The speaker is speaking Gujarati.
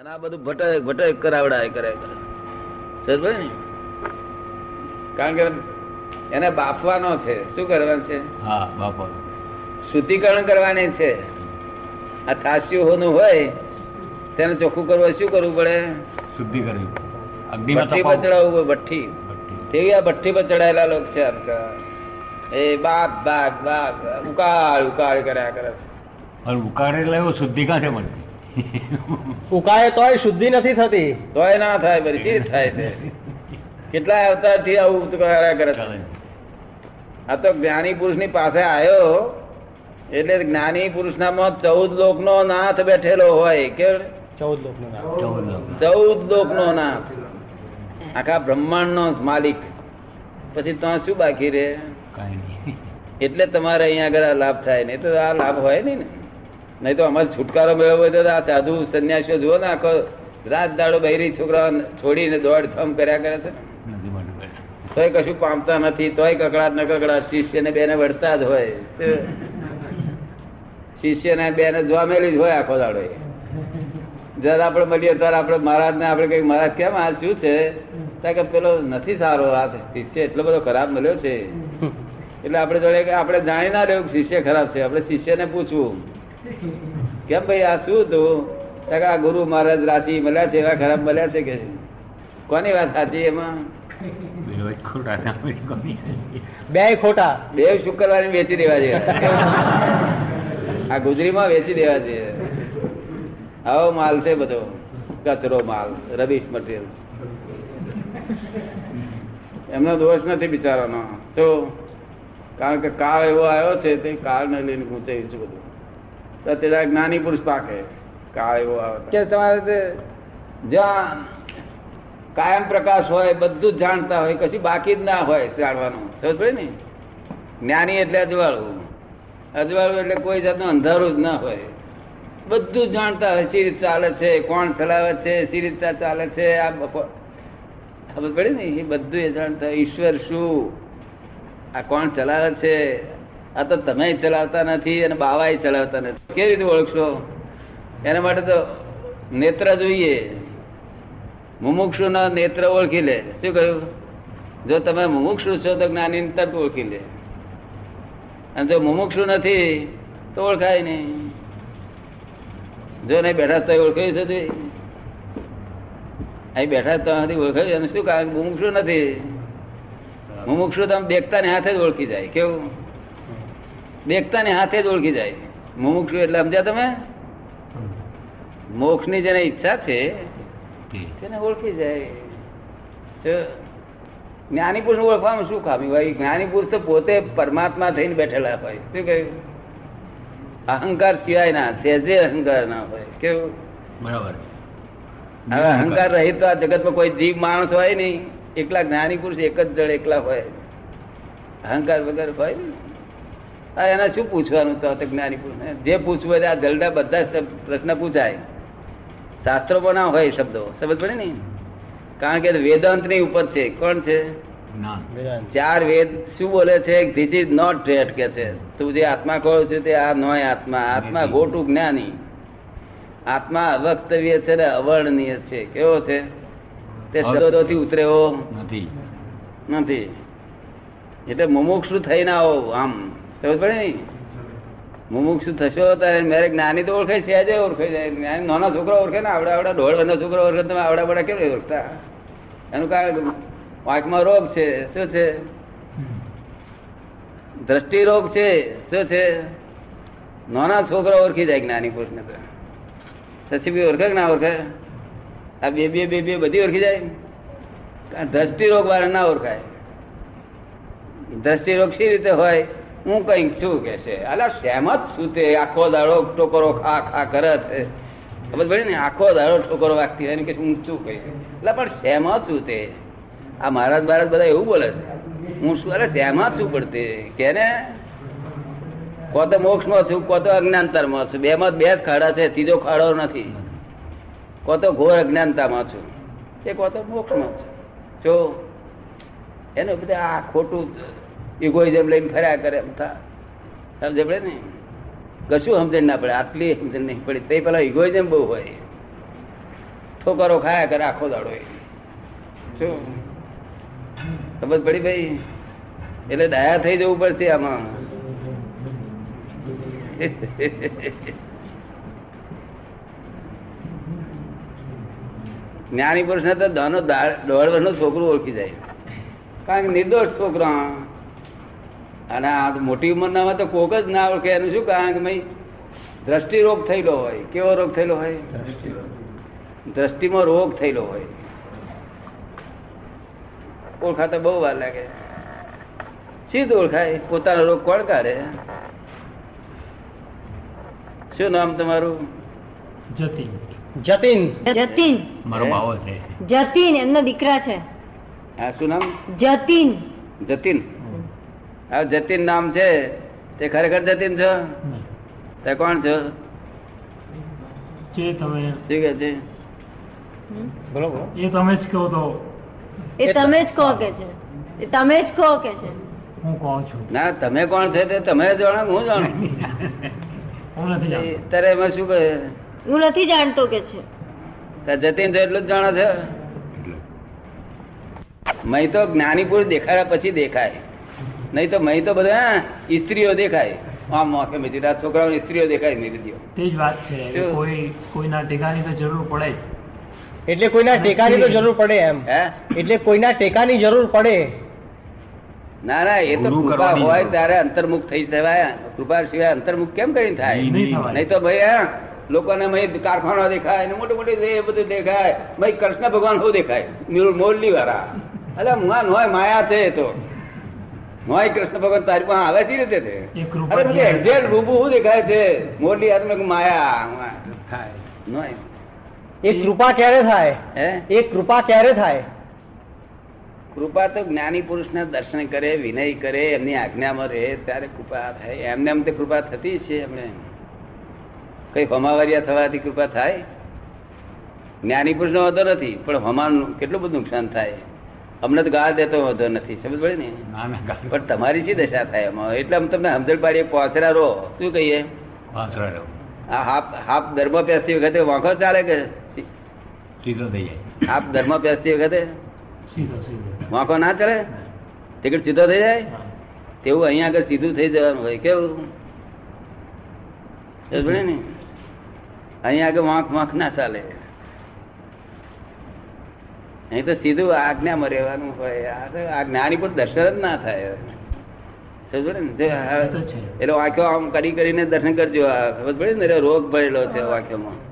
અને આ બધું ભટક ભટક કરાવડાય કરે સમજ ને? કારણ કે એને બાફવાનો છે. શું કરવાનું છે? હા બાપા શુદ્ધિકરણ કરવાની છે. આ છાસ્યું હોનું હોય તેને ચોખ્ખું કરવું શું કરવું પડે? શુદ્ધિ કરવી ભઠ્ઠી પર ચડાવવું ભઠ્ઠી. તેવી આ ભઠ્ઠી પર ચડાયેલા લોકો છે આપકા એ બાપ બાપ બાપ ઉકાળ ઉકાળ કર્યા કરે ઉકાળ એટલે એવું શુદ્ધિ કાંઠે મળતી ઉકાળે તોય શુદ્ધિ નથી થતી. તોય ના થાય પછી શી થાય છે કેટલા અવતારથી આવું કર્યા કરે છે. આ તો જ્ઞાની પુરુષની પાસે આવ્યો એટલે જ્ઞાની પુરુષ નામાં ચૌદ લોક નો નાથ બેઠેલો હોય કે ચૌદ લોક નો ચૌદ લોક. નો નાથ. આખા બ્રહ્માંડ નો માલિક. પછી તો શું બાકી રે એટલે તમારે અહીંયા આગળ આ લાભ થાય નહીં. તો આ લાભ હોય નહીં ને. નહીં તો અમારે છુટકારો મેળવવો હોય તો આ સાધુ સંન્યાસીઓ જુઓ ને આખો રાત દાડો બહેરી છોકરા છોડીને દોડ થમ કર્યા કરે છે તોય કશું પામતા નથી તોય કકડાટ ન કકડાટ શિષ્યને બેને વળતા જ હોય. શિષ્યને બેને જોમેલી જ હોય આખો દાડો. જયારે આપણે મળીએ ત્યારે આપણે મહારાજ ને આપણે કઈ મહારાજ કેમ આ શું છે? કે પેલો નથી સારો આ શિષ્ય એટલો બધો ખરાબ મળ્યો છે. એટલે આપણે જોડે આપણે જાણી ના રહ્યું કે શિષ્ય ખરાબ છે. આપણે શિષ્યને પૂછવું. કેમ ભાઈ આ શું હતું? આ ગુરુ મહારાજ રાશિ મળ્યા છે એવા ખરાબ મળ્યા છે કે? કોની વાત સાચી એમાં. બે ખોટા બે શુક્રવારે વેચી દેવા છે. આ ગુજરીમાં વેચી દેવા છે. આવો માલ છે બધો. કચરો માલ રબીશ મટીરિયલ એમનો દોષ નથી બિચારાનો. તો કારણ કે કાળ એવો આવ્યો છે તે કાળને લઈને ગુંચાયું છે બધું. તો તે જ્ઞાની પુરુષ પાકે. કાયો આવે કે તમારે જ્યાં કાયમ પ્રકાશ હોય બધું જ જાણતા હોય કશું બાકી જ ના હોય જાણવાનું. સમજ પડે ને? જ્ઞાની એટલે અજવાળું. અજવાળું એટલે કોઈ જાતનું અંધારું જ ના હોય. બધું જ જાણતા હોય સી રીતે ચાલે છે કોણ ચલાવે છે સી રીતે ચાલે છે આ ખબર પડી ને? એ બધું એ જાણતા હોય. ઈશ્વર શું? આ કોણ ચલાવે છે? આ તો તમે ચલાવતા નથી અને બાવાય ચલાવતા નથી. કેવી રીતે ઓળખશો? એના માટે તો નેત્ર જોઈએ. મુમુક્ષુ ના નેત્ર ઓળખી લે. શું કહ્યું? જો તમે મુમુક્ષુ છો તો જ્ઞાની તરત ઓળખી લે. અને જો મુમુક્ષુ નથી, તો ઓળખાય નહીં. જો નહીં બેઠા તો ઓળખાયું છે અહીં બેઠા તો સુધી ઓળખાયું અને શું કારણ? મુમુક્ષુ નથી. મુમુક્ષુ તમે દેખતા ને હાથે જ ઓળખી જાય. કેવું? દેખતા ને હાથે જ ઓળખી જાય. મુમુક્ષુ એટલે સમજ્યા તમે? મોક્ષની જેને ઈચ્છા છે તેને ઓળખી જાય. તો જ્ઞાની પુરુષ ઓળખવામાં શું ખામી હોય જ્ઞાની પુરુષ તો પોતે પરમાત્મા થઈને બેઠેલા હોય. શું કહ્યું? અહંકાર સિવાય ના સહેજે અહંકાર ના હોય. કેવું? બરાબર. હવે અહંકાર રહિત તો આ જગતમાં કોઈ જીવ માણસ હોય નહીં. એકલા જ્ઞાની પુરુષ એક જ જળ એકલા હોય. અહંકાર વગર હોય ને આ એના શું પૂછવાનું? તો જ્ઞાની જે પૂછવું હોય આ જલડા બધા પ્રશ્ન પૂછાય. શાસ્ત્રોમાં ના હોય શબ્દો. સમજ પડે ને? કારણ કે વેદાંતની ઉપર છે. કોણ છે? ચાર વેદ શું બોલે છે? ધીસ ઇઝ નોટ ડેટ કે છે. તું જે આત્મા કહો છે તે આ નોય આત્મા. આત્મા ગોટું જ્ઞાની. આત્મા અવક્તવ્ય છે ને અવર્ણનીય છે. કેવો છે? તે શબ્દોથી ઉતરેવો નથી. નથી. એટલે મુમુક્ષુ ના આવો આમ. સમજ પડે ને મુમુક્ષુ થશો ત્યારે મેરે જ્ઞાની તો ઓળખાય સહેજે ઓળખાઈ જાય જ્ઞાની નાના છોકરો ઓળખે ને, આવડા આવડા ઢોળ વર્ષના છોકરો ઓળખે તમે આવડા બડા કેમ ઓળખતા? એનું કારણ વાંકમાં રોગ છે. શું છે? દ્રષ્ટિ રોગ છે. શું છે? નાના છોકરા ઓળખી જાય જ્ઞાની પુરુષને તો. પછી બી ઓળખે ના ઓળખે? આ બે બે બે બે બધી ઓળખી જાય? દ્રષ્ટિ રોગ વાળા ના ઓળખાય. દ્રષ્ટિ રોગ શી રીતે હોય? હું કંઈક છું કે છે. અલા સહેમત શું તે? આખો દાડો ટોકરો ખા ખા કરે છે. ખબર પડે ને? આખો દાડો ટોકરો વાગતી હોય કે હું શું કહી એટલે પણ સહેમત છું તે? આ મહારાજ મહારાજ બધા એવું બોલે છે. હું શું અરે સહેમત છું પડતી કે ને? કો તો મોક્ષમાં છું, કો તો અજ્ઞાનતામાં છું. બે માં બે જ ખાડા છે, ત્રીજો ખાડો નથી. કો તો ઘોર અજ્ઞાનતામાં છું. કો તો મોક્ષમાં છું. જો, એને બધા આ ખોટું ઇગોઇઝમ લઈને ફર્યા કરે સમજે પડે ને? કશું સમજણ ના પડે. આટલી સમજણ નહીં પડે. તે પેલા ઇગોઇઝમ બહુ હોય. ઠોકરો ખાયા કરે આખો દાડો એ. ખબર પડી ભાઈ? એટલે દયા થઈ જવું પડશે આમાં. જ્ઞાની પુરુષ ને તો દોઢ છોકરું ઓળખી જાય. કારણ કે નિર્દોષ છોકરા અને આ મોટી ઉંમરના હોય તો કોક જ ના ઓળખે એનું શું કારણ કે ભાઈ? દ્રષ્ટિ રોગ થયેલો હોય. કેવો રોગ થયેલો હોય? દ્રષ્ટિમાં રોગ થયેલો હોય. ઓળખાતા બહુ વાર લાગે. સીધું ઓળખાય પોતાનો રોગ કોણ કાઢે? શું નામ તમારું? જતીન. જતીન. મારો હે? બાવો છે. જતીન એમના દીકરા છે. હા શું નામ? જતીન. જતીન. જતીન નામ છે. તે ખરેખર જતીન છો? તે કોણ છો? જે તમે શું છે? બોલો બોલો એ તમે જ કહો તો. એ તમે જ કહો કે છે. એ તમે જ કહો કે છે. હું કહું છું? ના તમે કોણ છો તે તમે જાણો હું જાણું. હું નથી જાણતો. તારે એમાં શું કહે? હું નથી જાણતો કે છે. જતીન તો એટલું જ જાણો છે? મય તો જ્ઞાની પુરુષ દેખાડ્યા પછી દેખાય. નહીં તો મહી તો બધા સ્ત્રીઓ દેખાય. આમ મોકે મેચી છોકરાઓ સ્ત્રીઓ દેખાય મેં દો તે જ વાત છે કોઈ કોઈના ટેકાની તો જરૂર પડે એટલે કોઈના ટેકાની તો જરૂર પડે એમ. હે? એટલે કોઈના ટેકાની જરૂર પડે. ના ના એ તો કૃપા હોય ત્યારે અંતર્મુખ થઈ જવાય. કૃપા સિવાય અંતર્મુખ કેમ કરીને થાય? નહીં, તો ભાઈ હા લોકોને મય કારખાના દેખાય ને મોટી મોટી એ બધું દેખાય. ભાઈ કૃષ્ણ ભગવાન શું દેખાય? મોરલી વાળા એટલે મુઆ હોય માયા છે એ તો. નોય કૃષ્ણ ભગવાન તારી પાસે આવે છે રીતે અરે બધું એક્ઝેક્ટ રૂબુ શું દેખાય છે? મોરલી હાથમાં માયા? થાય. એ કૃપા ક્યારે થાય? હે? એ કૃપા ક્યારે થાય? કૃપા તો જ્ઞાની પુરુષના દર્શન કરે વિનય કરે એમની આજ્ઞામાં રહે ત્યારે કૃપા થાય. એમને એમ તો કૃપા થતી છે એમને કઈ હમાવરિયા થવાથી કૃપા થાય? જ્ઞાની પુરુષનો વાંધો નથી પણ હોમાનું કેટલું બધું નુકસાન થાય? અમને તો ગાળ દેતો વાંધો નથી સમજ પડે ને. પણ તમારી શી દશા થાય એમાં? એટલે અમે તમને સમજણ પાડીએ પહોંચરા રહો શું કહીએ? આ હાફ હાફ ધર્મ પેસતી વખતે વાંખો ચાલે કે? સીધો થઈ જાય. હાફ ધર્મ પેસતી વખતે? સીધો સીધો. વાંખો ના ચાલે? ટિકિટ સીધો થઈ જાય? તેવું અહીંયા આગળ સીધું થઈ જવાનું હોય કેવું? સમજ પડી ને? અહીંયા આગળ વાંખ વાંખ ના ચાલે. અહીં તો સીધું આજ્ઞામાં રહેવાનું હોય. આ આ જ્ઞાની પણ દર્શન જ ના થાય. એટલે વાક્યો આમ કરી કરીને દર્શન કરજો. ખબર પડે ને? રોગ ભરેલો છે વાંખ્યોમાં